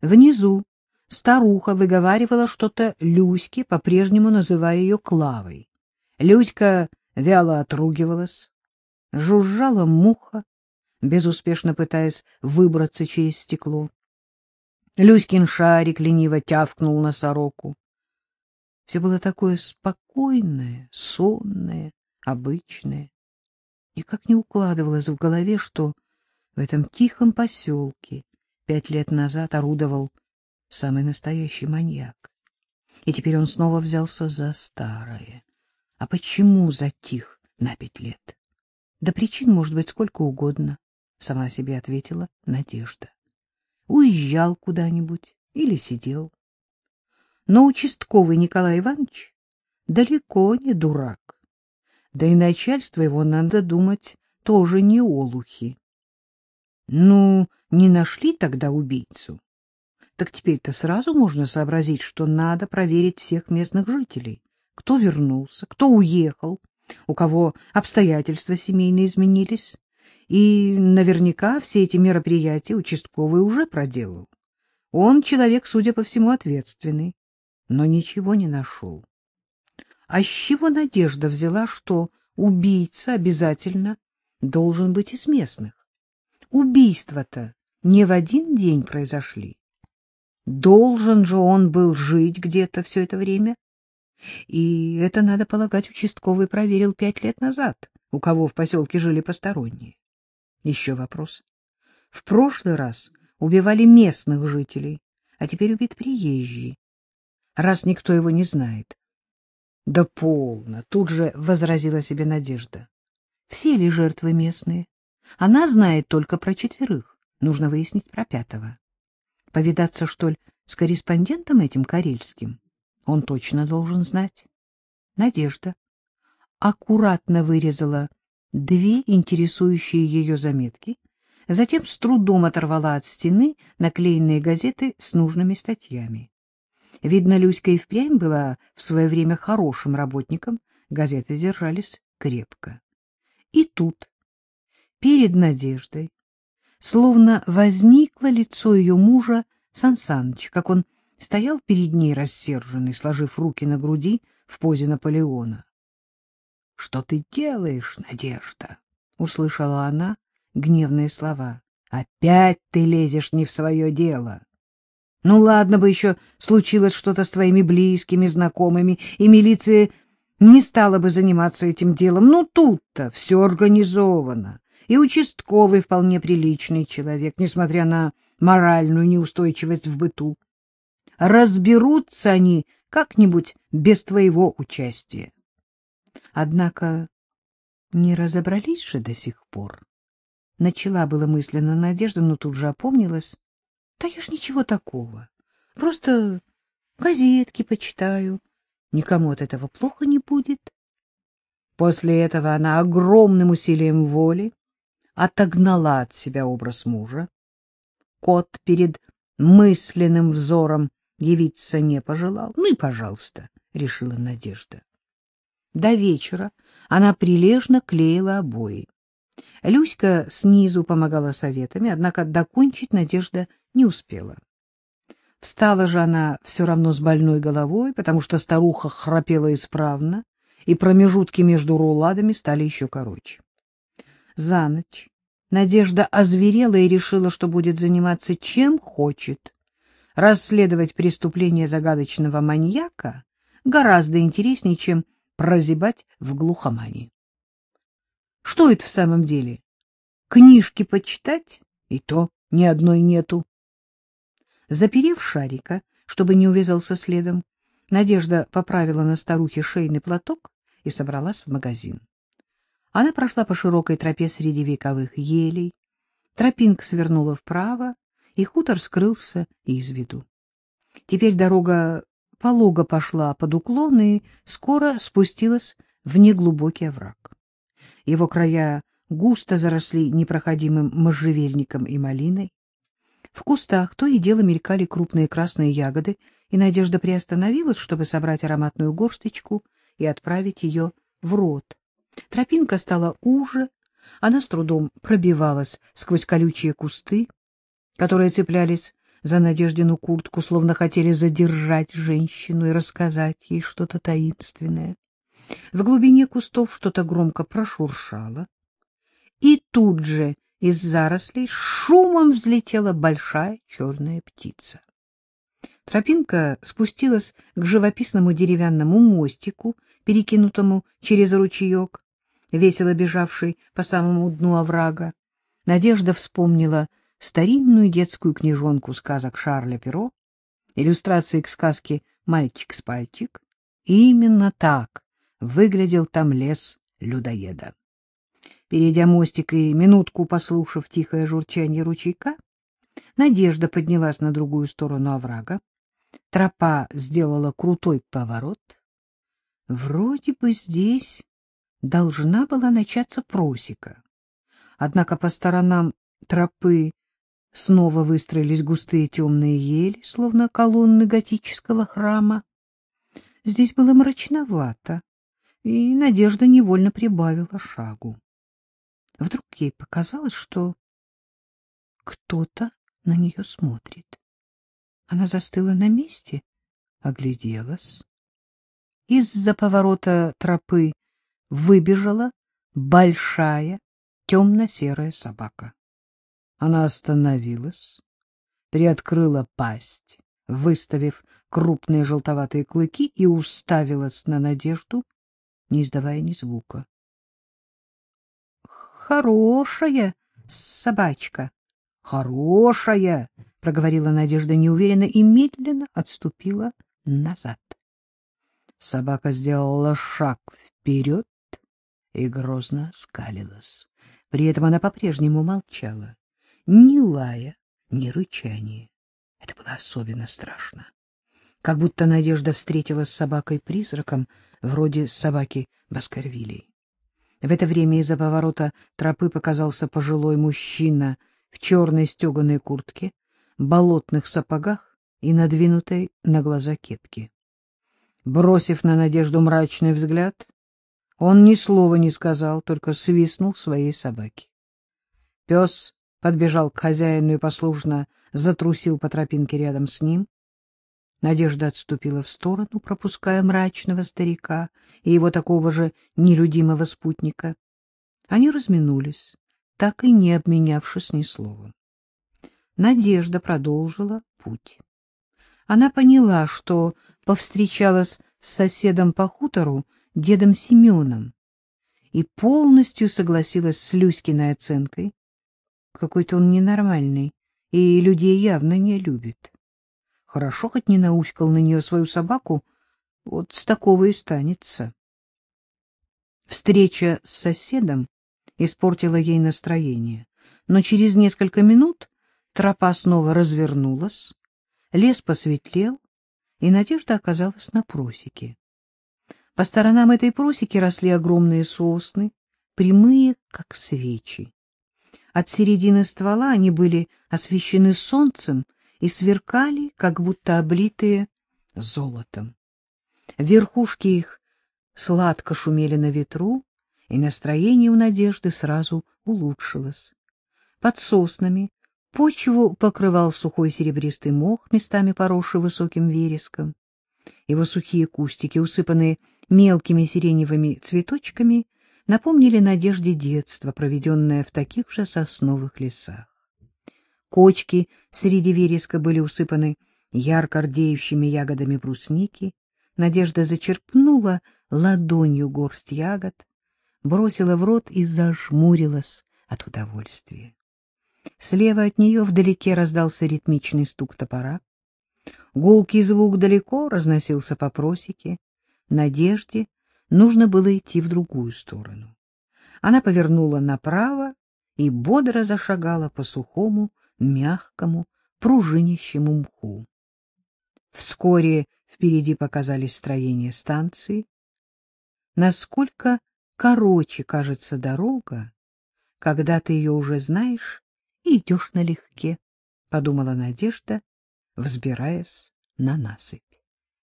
Внизу старуха выговаривала что-то Люське, по-прежнему называя ее Клавой. Люська вяло отругивалась. Жужжала муха, безуспешно пытаясь выбраться через стекло. Люськин шарик лениво тявкнул на сороку. Все было такое спокойное, сонное, обычное. Никак не укладывалось в голове, что в этом тихом поселке пять лет назад орудовал самый настоящий маньяк. И теперь он снова взялся за старое. А почему затих на пять лет? Да причин может быть сколько угодно, — сама себе ответила Надежда. Уезжал куда-нибудь или сидел. Но участковый Николай Иванович далеко не дурак. Да и начальство его, надо думать, тоже не олухи. Ну, не нашли тогда убийцу. Так теперь-то сразу можно сообразить, что надо проверить всех местных жителей. Кто вернулся, кто уехал, у кого обстоятельства семейные изменились. И наверняка все эти мероприятия участковый уже проделал. Он человек, судя по всему, ответственный, но ничего не нашел. А с чего Надежда взяла, что убийца обязательно должен быть из местных? Убийства-то не в один день произошли. Должен же он был жить где-то все это время. И это, надо полагать, участковый проверил пять лет назад, у кого в поселке жили посторонние. Еще вопрос. В прошлый раз убивали местных жителей, а теперь убит приезжий. Раз никто его не знает, да полно, тут же возразила себе Надежда. Все ли жертвы местные? Она знает только про четверых. Нужно выяснить про пятого. Повидаться, что ли, с корреспондентом этим карельским? Он точно должен знать. Надежда аккуратно вырезала две интересующие ее заметки, затем с трудом оторвала от стены наклеенные газеты с нужными статьями. Видно, Люська и впрямь была в свое время хорошим работником, газеты держались крепко. И тут, перед Надеждой, словно возникло лицо ее мужа Сан Саныч, как он стоял перед ней рассерженный, сложив руки на груди в позе Наполеона. — Что ты делаешь, Надежда? — услышала она гневные слова. — Опять ты лезешь не в свое дело. Ну, ладно бы еще случилось что-то с твоими близкими, знакомыми, и милиция не стала бы заниматься этим делом. Ну, тут-то все организовано. И участковый вполне приличный человек, несмотря на моральную неустойчивость в быту. Разберутся они как-нибудь без твоего участия. Однако не разобрались же до сих пор. Начала было мысленно Надежда, но тут же опомнилась. Да я ж ничего такого. Просто газетки почитаю. Никому от этого плохо не будет. После этого она огромным усилием воли отогнала от себя образ мужа. Кот перед мысленным взором явиться не пожелал. Ну и пожалуйста, — решила Надежда. До вечера она прилежно клеила обои. Люська снизу помогала советами, однако докончить Надежда не успела. Встала же она все равно с больной головой, потому что старуха храпела исправно, и промежутки между руладами стали еще короче. За ночь Надежда озверела и решила, что будет заниматься чем хочет. Расследовать преступление загадочного маньяка гораздо интереснее, чем прозябать в глухомании. Что это в самом деле? Книжки почитать? И то ни одной нету. Заперев шарика, чтобы не увязался следом, Надежда поправила на старухе шейный платок и собралась в магазин. Она прошла по широкой тропе среди вековых елей, тропинка свернула вправо, и хутор скрылся из виду. Теперь дорога полого пошла под уклон и скоро спустилась в неглубокий овраг. Его края густо заросли непроходимым можжевельником и малиной. В кустах то и дело мелькали крупные красные ягоды, и Надежда приостановилась, чтобы собрать ароматную горсточку и отправить ее в рот. Тропинка стала уже, она с трудом пробивалась сквозь колючие кусты, которые цеплялись за Надеждину куртку, словно хотели задержать женщину и рассказать ей что-то таинственное. В глубине кустов что-то громко прошуршало, и тут же из зарослей шумом взлетела большая черная птица. Тропинка спустилась к живописному деревянному мостику, перекинутому через ручеек, весело бежавший по самому дну оврага. Надежда вспомнила старинную детскую книжонку сказок Шарля Перо, иллюстрации к сказке «Мальчик с пальчик». Именно так выглядел там лес людоеда. Перейдя мостик и минутку послушав тихое журчание ручейка, Надежда поднялась на другую сторону оврага. Тропа сделала крутой поворот. Вроде бы здесь должна была начаться просека. Однако по сторонам тропы снова выстроились густые темные ели, словно колонны готического храма. Здесь было мрачновато, и Надежда невольно прибавила шагу. Вдруг ей показалось, что кто-то на нее смотрит. Она застыла на месте, огляделась. Из-за поворота тропы выбежала большая темно-серая собака. Она остановилась, приоткрыла пасть, выставив крупные желтоватые клыки, и уставилась на Надежду, не издавая ни звука. — Хорошая собачка, хорошая, — проговорила Надежда неуверенно и медленно отступила назад. Собака сделала шаг вперед и грозно скалилась. При этом она по-прежнему молчала, ни лая, ни рычания. Это было особенно страшно. Как будто Надежда встретилась с собакой-призраком, вроде собаки Баскервилей. В это время из-за поворота тропы показался пожилой мужчина в черной стеганой куртке, болотных сапогах и надвинутой на глаза кепке. Бросив на Надежду мрачный взгляд, он ни слова не сказал, только свистнул своей собаке. Пес подбежал к хозяину и послушно затрусил по тропинке рядом с ним. Надежда отступила в сторону, пропуская мрачного старика и его такого же нелюдимого спутника. Они разминулись, так и не обменявшись ни словом. Надежда продолжила путь. Она поняла, что повстречалась с соседом по хутору, дедом Семеном, и полностью согласилась с Люськиной оценкой. Какой-то он ненормальный и людей явно не любит. Хорошо хоть не науськал на нее свою собаку, вот с такого и станется. Встреча с соседом испортила ей настроение, но через несколько минут тропа снова развернулась, лес посветлел, и Надежда оказалась на просеке. По сторонам этой просеки росли огромные сосны, прямые, как свечи. От середины ствола они были освещены солнцем и сверкали, как будто облитые золотом. Верхушки их сладко шумели на ветру, и настроение у Надежды сразу улучшилось. Под соснами Почву покрывал сухой серебристый мох, местами поросший высоким вереском. Его сухие кустики, усыпанные мелкими сиреневыми цветочками, напомнили надежде детства, проведенное в таких же сосновых лесах. Кочки среди вереска были усыпаны ярко рдеющими ягодами брусники. Надежда зачерпнула ладонью горсть ягод, бросила в рот и зажмурилась от удовольствия. Слева от нее вдалеке раздался ритмичный стук топора. Гулкий звук далеко разносился по просеке. Надежде нужно было идти в другую сторону. Она повернула направо и бодро зашагала по сухому, мягкому, пружинищему мху. Вскоре впереди показались строения станции. Насколько короче кажется дорога, когда ты ее уже знаешь идешь налегке, — подумала Надежда, взбираясь на насыпь.